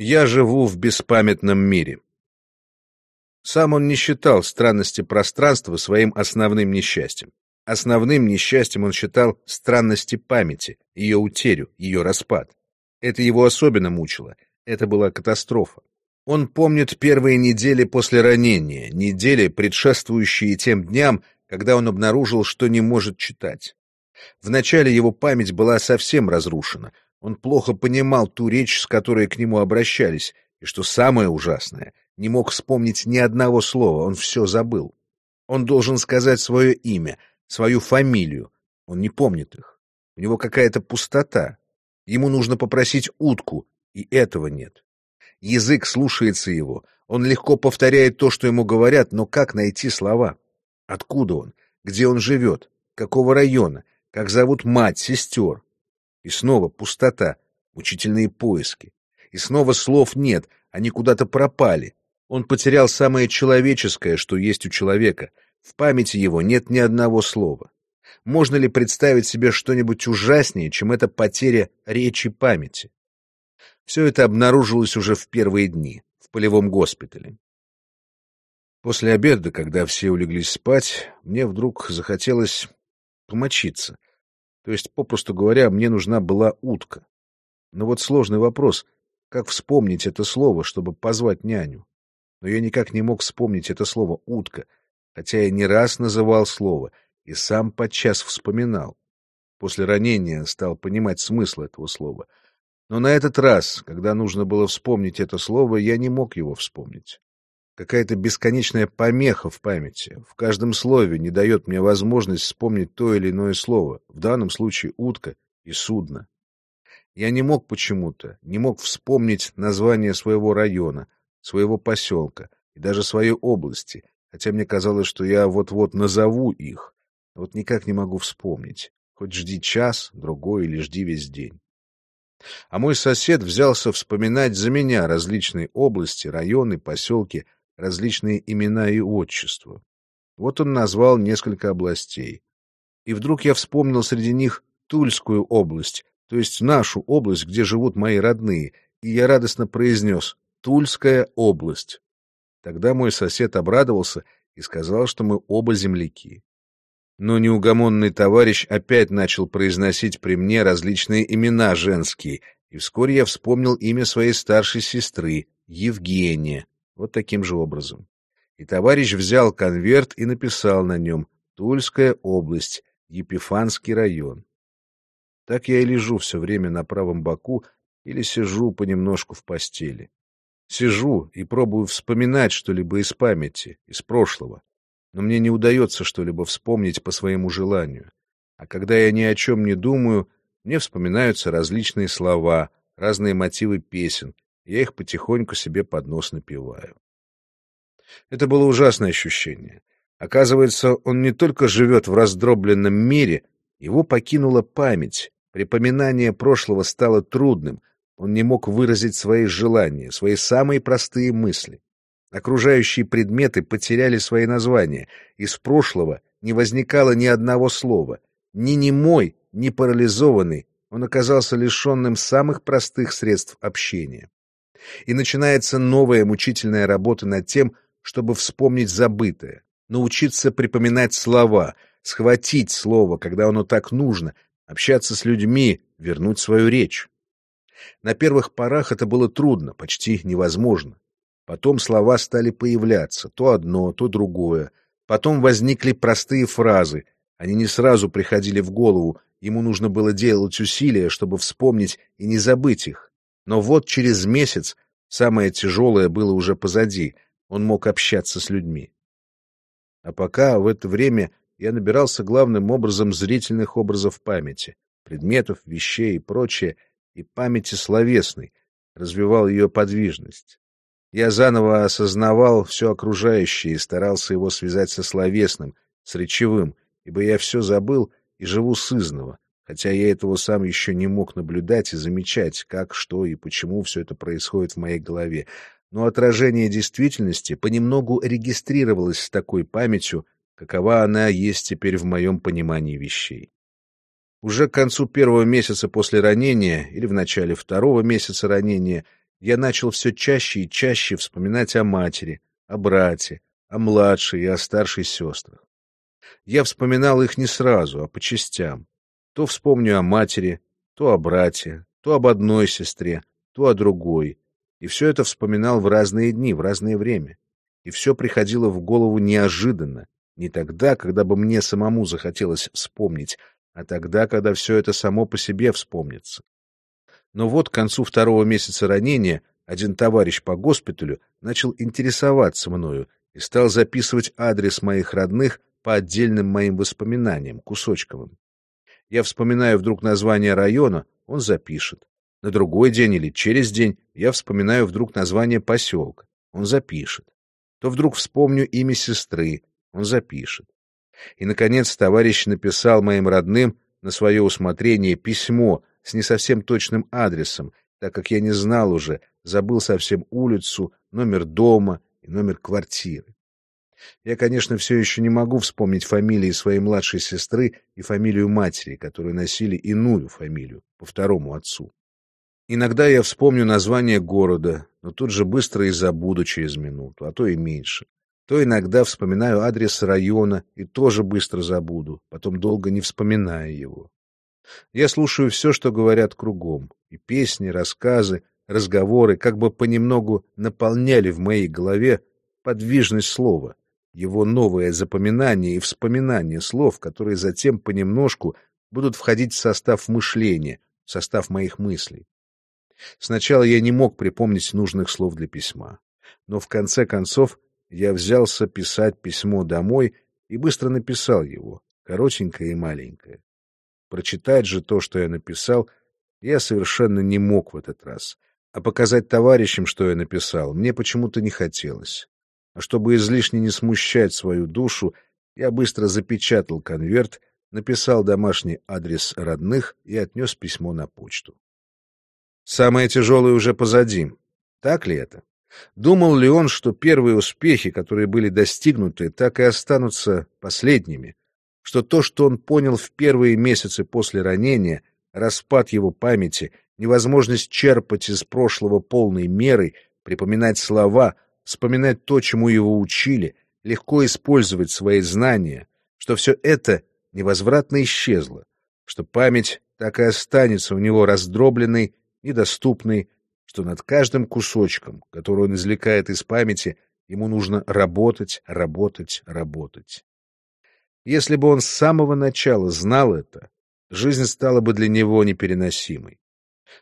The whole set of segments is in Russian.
Я живу в беспамятном мире. Сам он не считал странности пространства своим основным несчастьем. Основным несчастьем он считал странности памяти, ее утерю, ее распад. Это его особенно мучило. Это была катастрофа. Он помнит первые недели после ранения, недели, предшествующие тем дням, когда он обнаружил, что не может читать. Вначале его память была совсем разрушена, он плохо понимал ту речь, с которой к нему обращались, и, что самое ужасное, не мог вспомнить ни одного слова, он все забыл. Он должен сказать свое имя, свою фамилию, он не помнит их. У него какая-то пустота. Ему нужно попросить утку, и этого нет. Язык слушается его, он легко повторяет то, что ему говорят, но как найти слова? Откуда он? Где он живет? Какого района? Как зовут мать, сестер? И снова пустота, мучительные поиски. И снова слов нет, они куда-то пропали. Он потерял самое человеческое, что есть у человека. В памяти его нет ни одного слова. Можно ли представить себе что-нибудь ужаснее, чем эта потеря речи памяти? Все это обнаружилось уже в первые дни, в полевом госпитале. После обеда, когда все улеглись спать, мне вдруг захотелось помочиться. То есть, попросту говоря, мне нужна была утка. Но вот сложный вопрос, как вспомнить это слово, чтобы позвать няню? Но я никак не мог вспомнить это слово «утка», хотя я не раз называл слово и сам подчас вспоминал. После ранения стал понимать смысл этого слова. Но на этот раз, когда нужно было вспомнить это слово, я не мог его вспомнить. Какая-то бесконечная помеха в памяти. В каждом слове не дает мне возможность вспомнить то или иное слово, в данном случае утка и судно. Я не мог почему-то, не мог вспомнить название своего района, своего поселка и даже своей области, хотя мне казалось, что я вот-вот назову их, но вот никак не могу вспомнить. Хоть жди час, другой или жди весь день. А мой сосед взялся вспоминать за меня различные области, районы, поселки, различные имена и отчества. Вот он назвал несколько областей. И вдруг я вспомнил среди них Тульскую область, то есть нашу область, где живут мои родные, и я радостно произнес «Тульская область». Тогда мой сосед обрадовался и сказал, что мы оба земляки. Но неугомонный товарищ опять начал произносить при мне различные имена женские, и вскоре я вспомнил имя своей старшей сестры, Евгения. Вот таким же образом. И товарищ взял конверт и написал на нем «Тульская область, Епифанский район». Так я и лежу все время на правом боку или сижу понемножку в постели. Сижу и пробую вспоминать что-либо из памяти, из прошлого. Но мне не удается что-либо вспомнить по своему желанию. А когда я ни о чем не думаю, мне вспоминаются различные слова, разные мотивы песен, я их потихоньку себе под нос напиваю. Это было ужасное ощущение. Оказывается, он не только живет в раздробленном мире, его покинула память, припоминание прошлого стало трудным, он не мог выразить свои желания, свои самые простые мысли. Окружающие предметы потеряли свои названия, из прошлого не возникало ни одного слова. Ни немой, ни парализованный, он оказался лишенным самых простых средств общения и начинается новая мучительная работа над тем, чтобы вспомнить забытое, научиться припоминать слова, схватить слово, когда оно так нужно, общаться с людьми, вернуть свою речь. На первых порах это было трудно, почти невозможно. Потом слова стали появляться, то одно, то другое. Потом возникли простые фразы. Они не сразу приходили в голову, ему нужно было делать усилия, чтобы вспомнить и не забыть их. Но вот через месяц самое тяжелое было уже позади, он мог общаться с людьми. А пока в это время я набирался главным образом зрительных образов памяти, предметов, вещей и прочее, и памяти словесной, развивал ее подвижность. Я заново осознавал все окружающее и старался его связать со словесным, с речевым, ибо я все забыл и живу сызново, хотя я этого сам еще не мог наблюдать и замечать, как, что и почему все это происходит в моей голове. Но отражение действительности понемногу регистрировалось с такой памятью, какова она есть теперь в моем понимании вещей. Уже к концу первого месяца после ранения или в начале второго месяца ранения я начал все чаще и чаще вспоминать о матери, о брате, о младшей и о старшей сестрах. Я вспоминал их не сразу, а по частям. То вспомню о матери, то о брате, то об одной сестре, то о другой. И все это вспоминал в разные дни, в разное время. И все приходило в голову неожиданно, не тогда, когда бы мне самому захотелось вспомнить, а тогда, когда все это само по себе вспомнится. Но вот к концу второго месяца ранения один товарищ по госпиталю начал интересоваться мною и стал записывать адрес моих родных по отдельным моим воспоминаниям, кусочковым. Я вспоминаю вдруг название района, он запишет. На другой день или через день я вспоминаю вдруг название поселка, он запишет. То вдруг вспомню имя сестры, он запишет. И, наконец, товарищ написал моим родным на свое усмотрение письмо с не совсем точным адресом, так как я не знал уже, забыл совсем улицу, номер дома и номер квартиры. Я, конечно, все еще не могу вспомнить фамилии своей младшей сестры и фамилию матери, которые носили иную фамилию, по второму отцу. Иногда я вспомню название города, но тут же быстро и забуду через минуту, а то и меньше. То иногда вспоминаю адрес района и тоже быстро забуду, потом долго не вспоминая его. Я слушаю все, что говорят кругом, и песни, рассказы, разговоры как бы понемногу наполняли в моей голове подвижность слова, его новое запоминание и вспоминание слов, которые затем понемножку будут входить в состав мышления, в состав моих мыслей. Сначала я не мог припомнить нужных слов для письма, но в конце концов я взялся писать письмо домой и быстро написал его, коротенькое и маленькое. Прочитать же то, что я написал, я совершенно не мог в этот раз, а показать товарищам, что я написал, мне почему-то не хотелось. Чтобы излишне не смущать свою душу, я быстро запечатал конверт, написал домашний адрес родных и отнес письмо на почту. Самое тяжелое уже позади. Так ли это? Думал ли он, что первые успехи, которые были достигнуты, так и останутся последними? Что то, что он понял в первые месяцы после ранения, распад его памяти, невозможность черпать из прошлого полной мерой, припоминать слова, вспоминать то, чему его учили, легко использовать свои знания, что все это невозвратно исчезло, что память так и останется у него раздробленной недоступный, что над каждым кусочком, который он извлекает из памяти, ему нужно работать, работать, работать. Если бы он с самого начала знал это, жизнь стала бы для него непереносимой.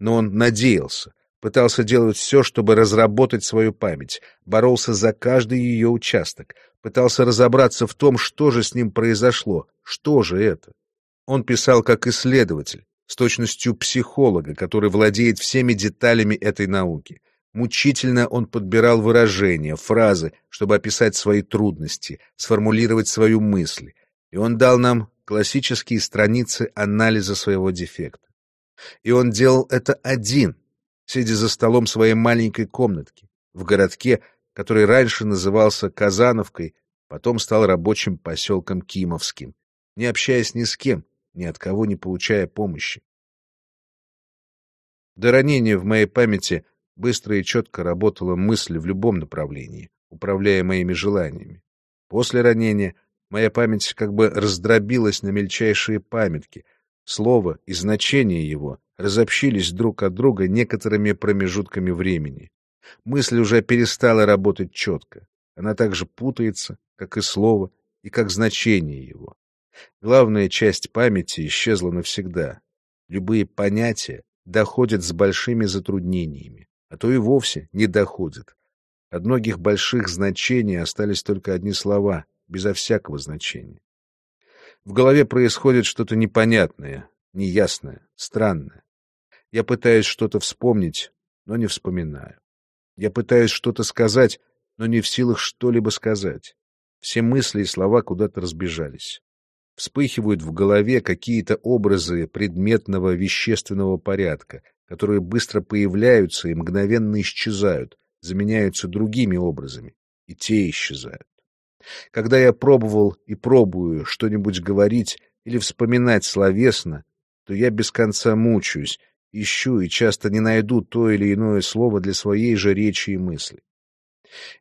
Но он надеялся, пытался делать все, чтобы разработать свою память, боролся за каждый ее участок, пытался разобраться в том, что же с ним произошло, что же это. Он писал как исследователь, с точностью психолога, который владеет всеми деталями этой науки. Мучительно он подбирал выражения, фразы, чтобы описать свои трудности, сформулировать свою мысль. И он дал нам классические страницы анализа своего дефекта. И он делал это один, сидя за столом своей маленькой комнатки, в городке, который раньше назывался Казановкой, потом стал рабочим поселком Кимовским, не общаясь ни с кем, ни от кого не получая помощи. До ранения в моей памяти быстро и четко работала мысль в любом направлении, управляя моими желаниями. После ранения моя память как бы раздробилась на мельчайшие памятки, слово и значение его разобщились друг от друга некоторыми промежутками времени. Мысль уже перестала работать четко. Она также путается, как и слово, и как значение его. Главная часть памяти исчезла навсегда. Любые понятия доходят с большими затруднениями, а то и вовсе не доходят. От многих больших значений остались только одни слова, безо всякого значения. В голове происходит что-то непонятное, неясное, странное. Я пытаюсь что-то вспомнить, но не вспоминаю. Я пытаюсь что-то сказать, но не в силах что-либо сказать. Все мысли и слова куда-то разбежались вспыхивают в голове какие-то образы предметного вещественного порядка, которые быстро появляются и мгновенно исчезают, заменяются другими образами, и те исчезают. Когда я пробовал и пробую что-нибудь говорить или вспоминать словесно, то я без конца мучаюсь, ищу и часто не найду то или иное слово для своей же речи и мысли.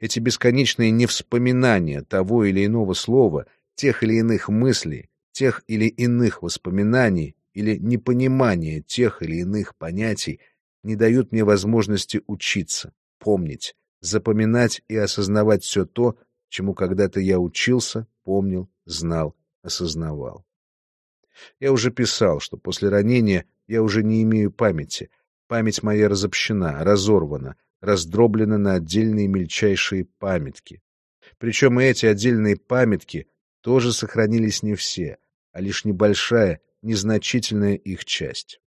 Эти бесконечные невспоминания того или иного слова, тех или иных мыслей, тех или иных воспоминаний или непонимание тех или иных понятий не дают мне возможности учиться, помнить, запоминать и осознавать все то, чему когда-то я учился, помнил, знал, осознавал. Я уже писал, что после ранения я уже не имею памяти. Память моя разобщена, разорвана, раздроблена на отдельные мельчайшие памятки. Причем и эти отдельные памятки тоже сохранились не все, а лишь небольшая, незначительная их часть.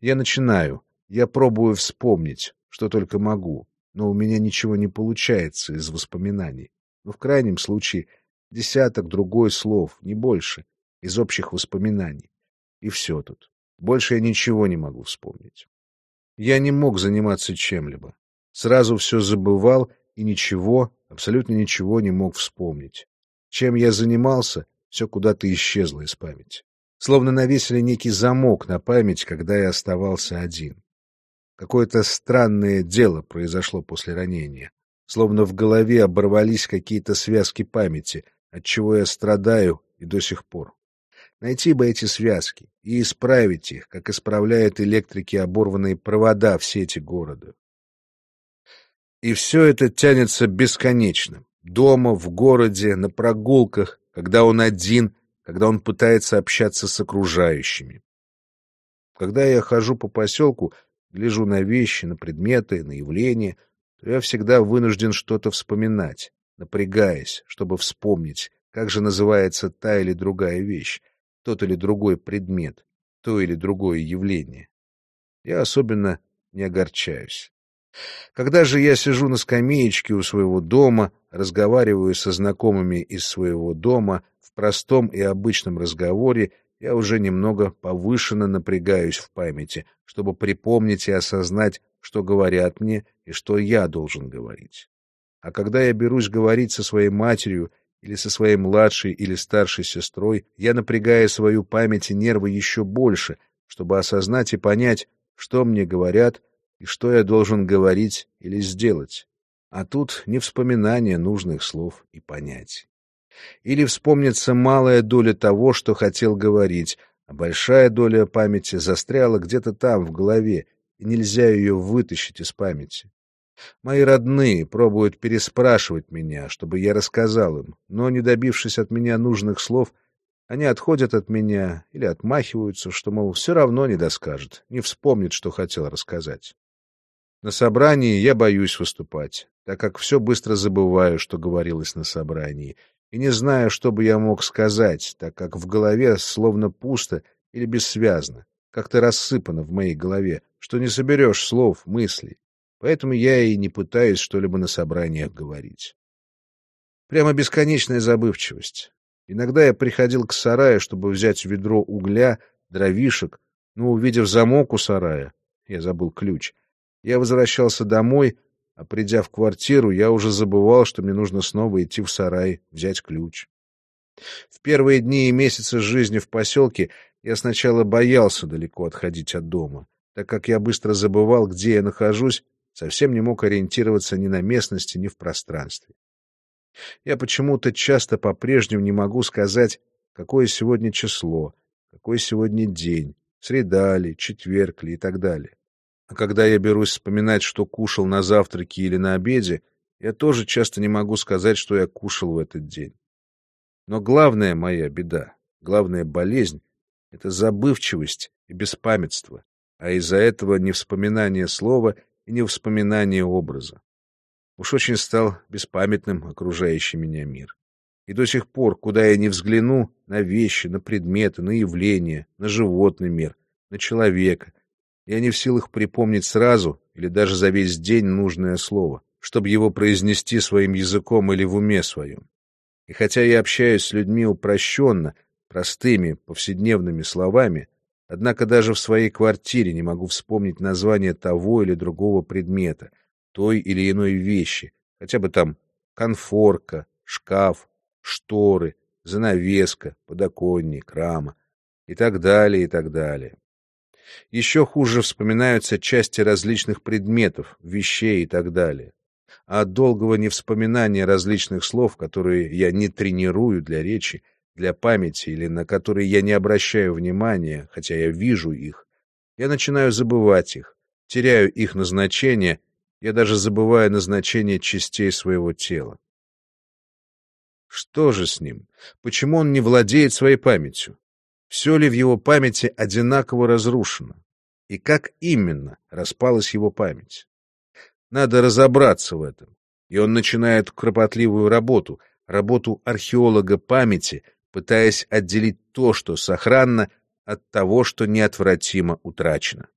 Я начинаю, я пробую вспомнить, что только могу, но у меня ничего не получается из воспоминаний. Но в крайнем случае десяток другой слов, не больше, из общих воспоминаний. И все тут. Больше я ничего не могу вспомнить. Я не мог заниматься чем-либо. Сразу все забывал и ничего, абсолютно ничего не мог вспомнить. Чем я занимался, все куда-то исчезло из памяти. Словно навесили некий замок на память, когда я оставался один. Какое-то странное дело произошло после ранения. Словно в голове оборвались какие-то связки памяти, от чего я страдаю и до сих пор. Найти бы эти связки и исправить их, как исправляют электрики оборванные провода в сети города. И все это тянется бесконечно. Дома, в городе, на прогулках, когда он один, когда он пытается общаться с окружающими. Когда я хожу по поселку, гляжу на вещи, на предметы, на явления, то я всегда вынужден что-то вспоминать, напрягаясь, чтобы вспомнить, как же называется та или другая вещь, тот или другой предмет, то или другое явление. Я особенно не огорчаюсь. Когда же я сижу на скамеечке у своего дома, разговариваю со знакомыми из своего дома, в простом и обычном разговоре я уже немного повышенно напрягаюсь в памяти, чтобы припомнить и осознать, что говорят мне и что я должен говорить. А когда я берусь говорить со своей матерью или со своей младшей или старшей сестрой, я напрягаю свою память и нервы еще больше, чтобы осознать и понять, что мне говорят и что я должен говорить или сделать. А тут не вспоминание нужных слов и понятий. Или вспомнится малая доля того, что хотел говорить, а большая доля памяти застряла где-то там, в голове, и нельзя ее вытащить из памяти. Мои родные пробуют переспрашивать меня, чтобы я рассказал им, но, не добившись от меня нужных слов, они отходят от меня или отмахиваются, что, мол, все равно не доскажет, не вспомнит, что хотел рассказать. На собрании я боюсь выступать, так как все быстро забываю, что говорилось на собрании, и не знаю, что бы я мог сказать, так как в голове словно пусто или бессвязно, как-то рассыпано в моей голове, что не соберешь слов, мыслей. Поэтому я и не пытаюсь что-либо на собраниях говорить. Прямо бесконечная забывчивость. Иногда я приходил к сараю, чтобы взять ведро угля, дровишек, но, увидев замок у сарая, я забыл ключ, я возвращался домой, а придя в квартиру, я уже забывал, что мне нужно снова идти в сарай, взять ключ. В первые дни и месяцы жизни в поселке я сначала боялся далеко отходить от дома, так как я быстро забывал, где я нахожусь, совсем не мог ориентироваться ни на местности, ни в пространстве. Я почему-то часто по-прежнему не могу сказать, какое сегодня число, какой сегодня день, среда ли, четверг ли и так далее. А когда я берусь вспоминать, что кушал на завтраке или на обеде, я тоже часто не могу сказать, что я кушал в этот день. Но главная моя беда, главная болезнь — это забывчивость и беспамятство, а из-за этого не вспоминание слова и не вспоминание образа. Уж очень стал беспамятным окружающий меня мир. И до сих пор, куда я ни взгляну, на вещи, на предметы, на явления, на животный мир, на человека, я не в силах припомнить сразу или даже за весь день нужное слово, чтобы его произнести своим языком или в уме своем. И хотя я общаюсь с людьми упрощенно, простыми, повседневными словами, однако даже в своей квартире не могу вспомнить название того или другого предмета, той или иной вещи, хотя бы там конфорка, шкаф, шторы, занавеска, подоконник, рама и так далее, и так далее. Еще хуже вспоминаются части различных предметов, вещей и так далее. А от долгого невспоминания различных слов, которые я не тренирую для речи, для памяти или на которые я не обращаю внимания, хотя я вижу их, я начинаю забывать их, теряю их назначение, я даже забываю назначение частей своего тела. Что же с ним? Почему он не владеет своей памятью? Все ли в его памяти одинаково разрушено? И как именно распалась его память? Надо разобраться в этом. И он начинает кропотливую работу, работу археолога памяти, пытаясь отделить то, что сохранно, от того, что неотвратимо утрачено.